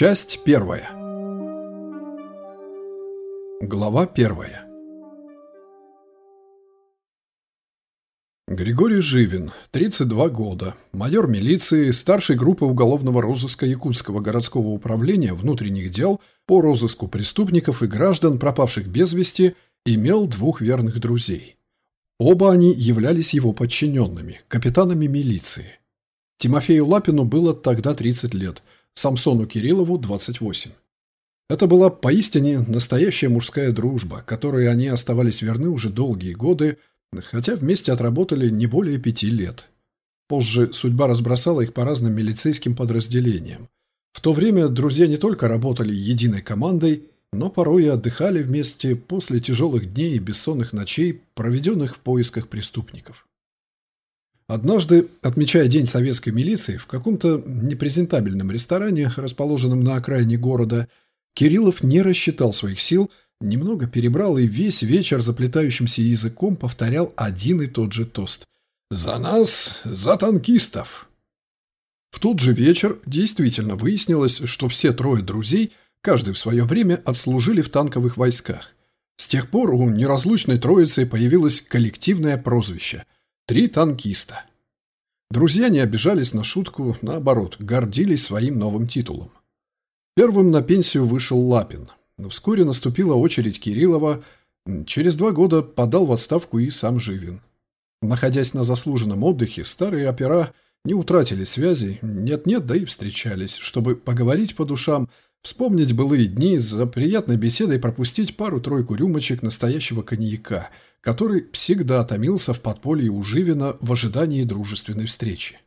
Часть первая. Глава первая. Григорий Живин, 32 года, майор милиции, старшей группы уголовного розыска Якутского городского управления внутренних дел по розыску преступников и граждан, пропавших без вести, имел двух верных друзей. Оба они являлись его подчиненными, капитанами милиции. Тимофею Лапину было тогда 30 лет – Самсону Кириллову 28. Это была поистине настоящая мужская дружба, которой они оставались верны уже долгие годы, хотя вместе отработали не более пяти лет. Позже судьба разбросала их по разным милицейским подразделениям. В то время друзья не только работали единой командой, но порой и отдыхали вместе после тяжелых дней и бессонных ночей, проведенных в поисках преступников. Однажды, отмечая День советской милиции в каком-то непрезентабельном ресторане, расположенном на окраине города, Кириллов не рассчитал своих сил, немного перебрал и весь вечер заплетающимся языком повторял один и тот же тост. «За нас, за танкистов!» В тот же вечер действительно выяснилось, что все трое друзей, каждый в свое время, отслужили в танковых войсках. С тех пор у неразлучной троицы появилось коллективное прозвище – Три танкиста. Друзья не обижались на шутку, наоборот, гордились своим новым титулом. Первым на пенсию вышел Лапин. Вскоре наступила очередь Кириллова. Через два года подал в отставку и сам Живин. Находясь на заслуженном отдыхе, старые опера не утратили связи, нет-нет, да и встречались, чтобы поговорить по душам, вспомнить былые дни, за приятной беседой пропустить пару-тройку рюмочек настоящего коньяка – который всегда томился в подполье у Живина в ожидании дружественной встречи.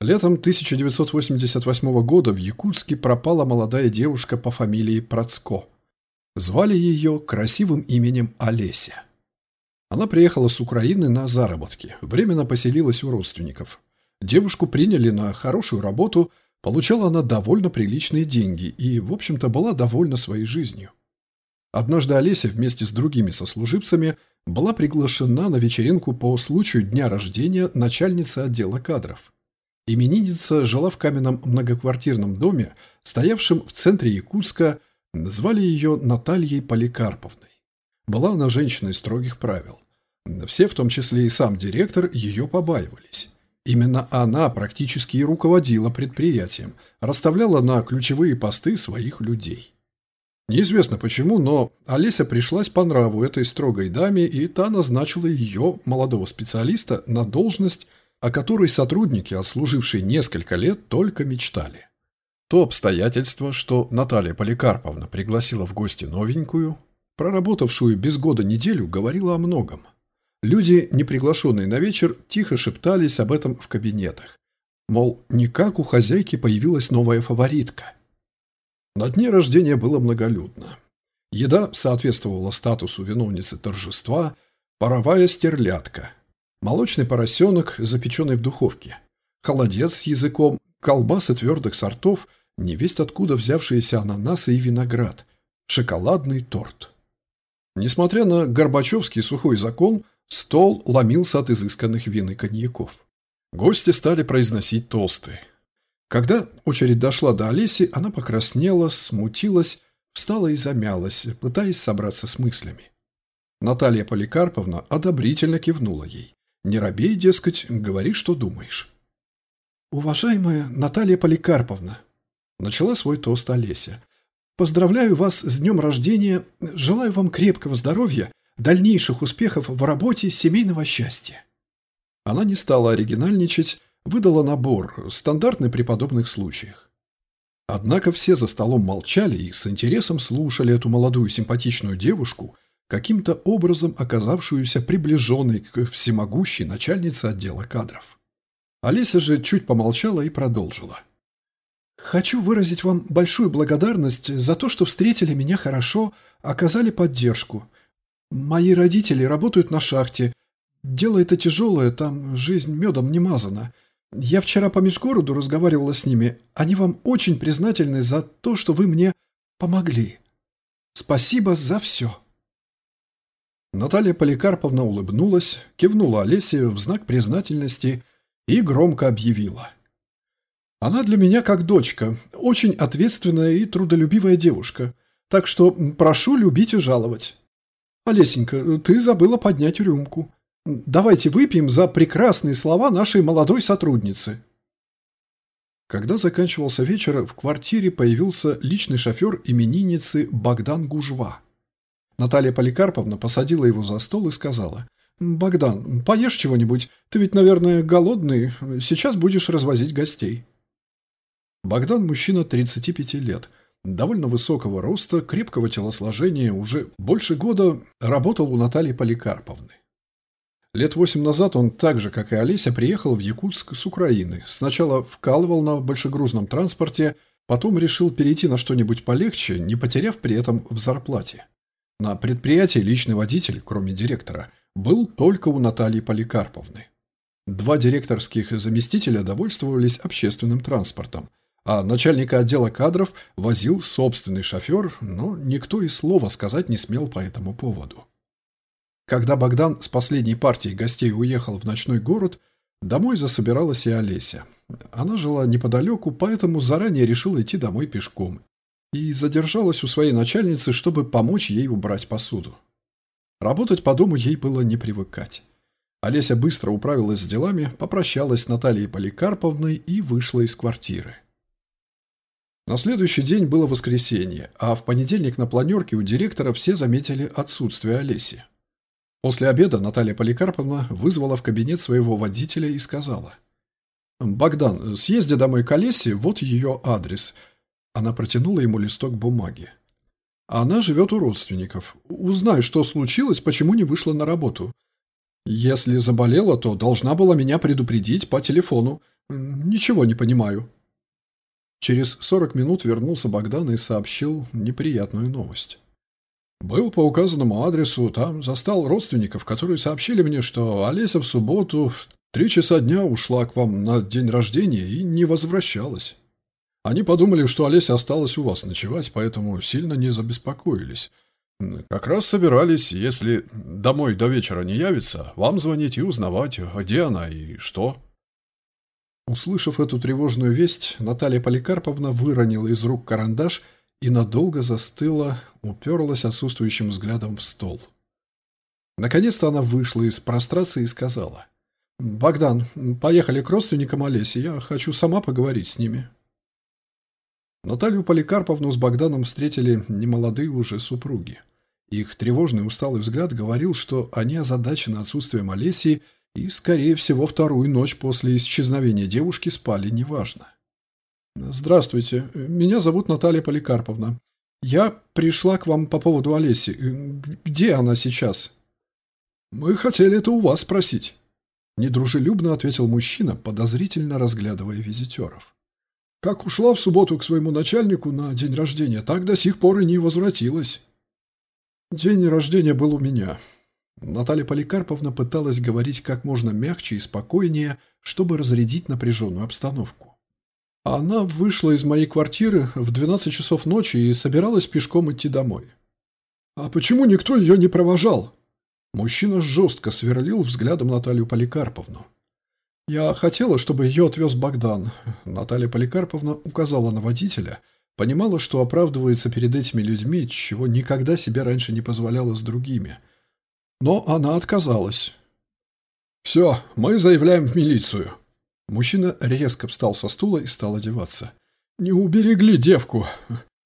Летом 1988 года в Якутске пропала молодая девушка по фамилии Процко. Звали ее красивым именем Олеся. Она приехала с Украины на заработки, временно поселилась у родственников. Девушку приняли на хорошую работу, получала она довольно приличные деньги и, в общем-то, была довольна своей жизнью. Однажды Олеся вместе с другими сослуживцами была приглашена на вечеринку по случаю дня рождения начальницы отдела кадров. Именинница жила в каменном многоквартирном доме, стоявшем в центре Якутска, звали ее Натальей Поликарповной. Была она женщиной строгих правил. Все, в том числе и сам директор, ее побаивались. Именно она практически и руководила предприятием, расставляла на ключевые посты своих людей. Неизвестно почему, но Олеся пришлась по нраву этой строгой даме, и та назначила ее, молодого специалиста, на должность, о которой сотрудники, отслужившие несколько лет, только мечтали. То обстоятельство, что Наталья Поликарповна пригласила в гости новенькую, проработавшую без года неделю, говорило о многом. Люди, не приглашенные на вечер, тихо шептались об этом в кабинетах. Мол, никак у хозяйки появилась новая фаворитка. На дне рождения было многолюдно. Еда соответствовала статусу виновницы торжества, паровая стерлядка, молочный поросенок, запеченный в духовке, холодец с языком, колбасы твердых сортов, невесть откуда взявшиеся ананасы и виноград, шоколадный торт. Несмотря на Горбачевский сухой закон, стол ломился от изысканных вин и коньяков. Гости стали произносить тосты. Когда очередь дошла до Олеси, она покраснела, смутилась, встала и замялась, пытаясь собраться с мыслями. Наталья Поликарповна одобрительно кивнула ей. «Не робей, дескать, говори, что думаешь». «Уважаемая Наталья Поликарповна», — начала свой тост Олеся, «поздравляю вас с днем рождения, желаю вам крепкого здоровья, дальнейших успехов в работе семейного счастья». Она не стала оригинальничать, выдала набор, стандартный при подобных случаях. Однако все за столом молчали и с интересом слушали эту молодую симпатичную девушку, каким-то образом оказавшуюся приближенной к всемогущей начальнице отдела кадров. Олеся же чуть помолчала и продолжила. «Хочу выразить вам большую благодарность за то, что встретили меня хорошо, оказали поддержку. Мои родители работают на шахте. Дело это тяжелое, там жизнь медом не мазана. Я вчера по межгороду разговаривала с ними. Они вам очень признательны за то, что вы мне помогли. Спасибо за все». Наталья Поликарповна улыбнулась, кивнула Олесе в знак признательности и громко объявила. Она для меня как дочка, очень ответственная и трудолюбивая девушка. Так что прошу любить и жаловать. Олесенька, ты забыла поднять рюмку. Давайте выпьем за прекрасные слова нашей молодой сотрудницы. Когда заканчивался вечер, в квартире появился личный шофер именинницы Богдан Гужва. Наталья Поликарповна посадила его за стол и сказала, «Богдан, поешь чего-нибудь, ты ведь, наверное, голодный, сейчас будешь развозить гостей». Богдан – мужчина 35 лет, довольно высокого роста, крепкого телосложения, уже больше года работал у Натальи Поликарповны. Лет восемь назад он так же, как и Олеся, приехал в Якутск с Украины. Сначала вкалывал на большегрузном транспорте, потом решил перейти на что-нибудь полегче, не потеряв при этом в зарплате. На предприятии личный водитель, кроме директора, был только у Натальи Поликарповны. Два директорских заместителя довольствовались общественным транспортом, а начальника отдела кадров возил собственный шофер, но никто и слова сказать не смел по этому поводу. Когда Богдан с последней партией гостей уехал в ночной город, домой засобиралась и Олеся. Она жила неподалеку, поэтому заранее решила идти домой пешком и задержалась у своей начальницы, чтобы помочь ей убрать посуду. Работать по дому ей было не привыкать. Олеся быстро управилась с делами, попрощалась с Натальей Поликарповной и вышла из квартиры. На следующий день было воскресенье, а в понедельник на планерке у директора все заметили отсутствие Олеси. После обеда Наталья Поликарповна вызвала в кабинет своего водителя и сказала. «Богдан, съезди домой к Олесе, вот ее адрес. Она протянула ему листок бумаги. Она живет у родственников. Узнай, что случилось, почему не вышла на работу. Если заболела, то должна была меня предупредить по телефону. Ничего не понимаю. Через 40 минут вернулся Богдан и сообщил неприятную новость. Был по указанному адресу, там застал родственников, которые сообщили мне, что Олеся в субботу в три часа дня ушла к вам на день рождения и не возвращалась. Они подумали, что Олеся осталась у вас ночевать, поэтому сильно не забеспокоились. Как раз собирались, если домой до вечера не явится, вам звонить и узнавать, где она и что». Услышав эту тревожную весть, Наталья Поликарповна выронила из рук карандаш и надолго застыла, уперлась отсутствующим взглядом в стол. Наконец-то она вышла из прострации и сказала. «Богдан, поехали к родственникам Олеси, я хочу сама поговорить с ними». Наталью Поликарповну с Богданом встретили немолодые уже супруги. Их тревожный усталый взгляд говорил, что они озадачены отсутствием Олесии и, скорее всего, вторую ночь после исчезновения девушки спали неважно. «Здравствуйте, меня зовут Наталья Поликарповна. Я пришла к вам по поводу Олеси. Где она сейчас?» «Мы хотели это у вас спросить», – недружелюбно ответил мужчина, подозрительно разглядывая визитеров. Как ушла в субботу к своему начальнику на день рождения, так до сих пор и не возвратилась. День рождения был у меня. Наталья Поликарповна пыталась говорить как можно мягче и спокойнее, чтобы разрядить напряженную обстановку. Она вышла из моей квартиры в 12 часов ночи и собиралась пешком идти домой. «А почему никто ее не провожал?» Мужчина жестко сверлил взглядом Наталью Поликарповну. «Я хотела, чтобы ее отвез Богдан». Наталья Поликарповна указала на водителя, понимала, что оправдывается перед этими людьми, чего никогда себе раньше не позволяла с другими. Но она отказалась. «Все, мы заявляем в милицию». Мужчина резко встал со стула и стал одеваться. «Не уберегли девку.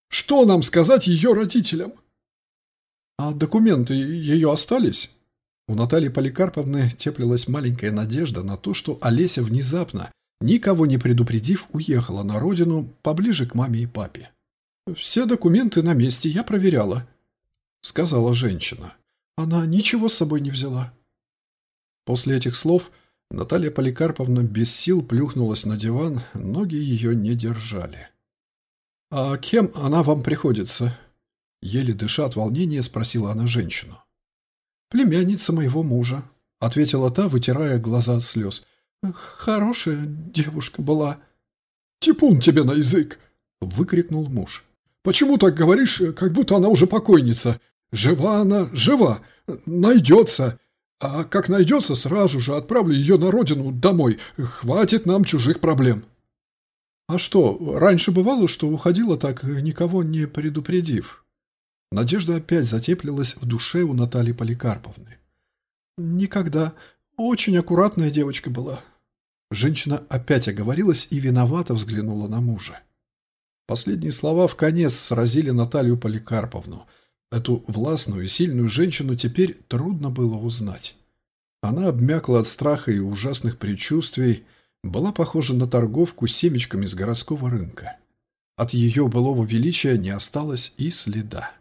Что нам сказать ее родителям?» «А документы ее остались?» У Натальи Поликарповны теплилась маленькая надежда на то, что Олеся внезапно, никого не предупредив, уехала на родину поближе к маме и папе. «Все документы на месте, я проверяла», — сказала женщина. «Она ничего с собой не взяла». После этих слов Наталья Поликарповна без сил плюхнулась на диван, ноги ее не держали. «А кем она вам приходится?» Еле дыша от волнения, спросила она женщину. «Племянница моего мужа», — ответила та, вытирая глаза от слез. «Хорошая девушка была». «Типун тебе на язык!» — выкрикнул муж. «Почему так говоришь, как будто она уже покойница? Жива она, жива, найдется. А как найдется, сразу же отправлю ее на родину домой. Хватит нам чужих проблем». А что, раньше бывало, что уходила так, никого не предупредив? Надежда опять затеплилась в душе у Натальи Поликарповны. Никогда. Очень аккуратная девочка была. Женщина опять оговорилась и виновато взглянула на мужа. Последние слова в конец сразили Наталью Поликарповну. Эту властную и сильную женщину теперь трудно было узнать. Она обмякла от страха и ужасных предчувствий, была похожа на торговку семечками с городского рынка. От ее былого величия не осталось и следа.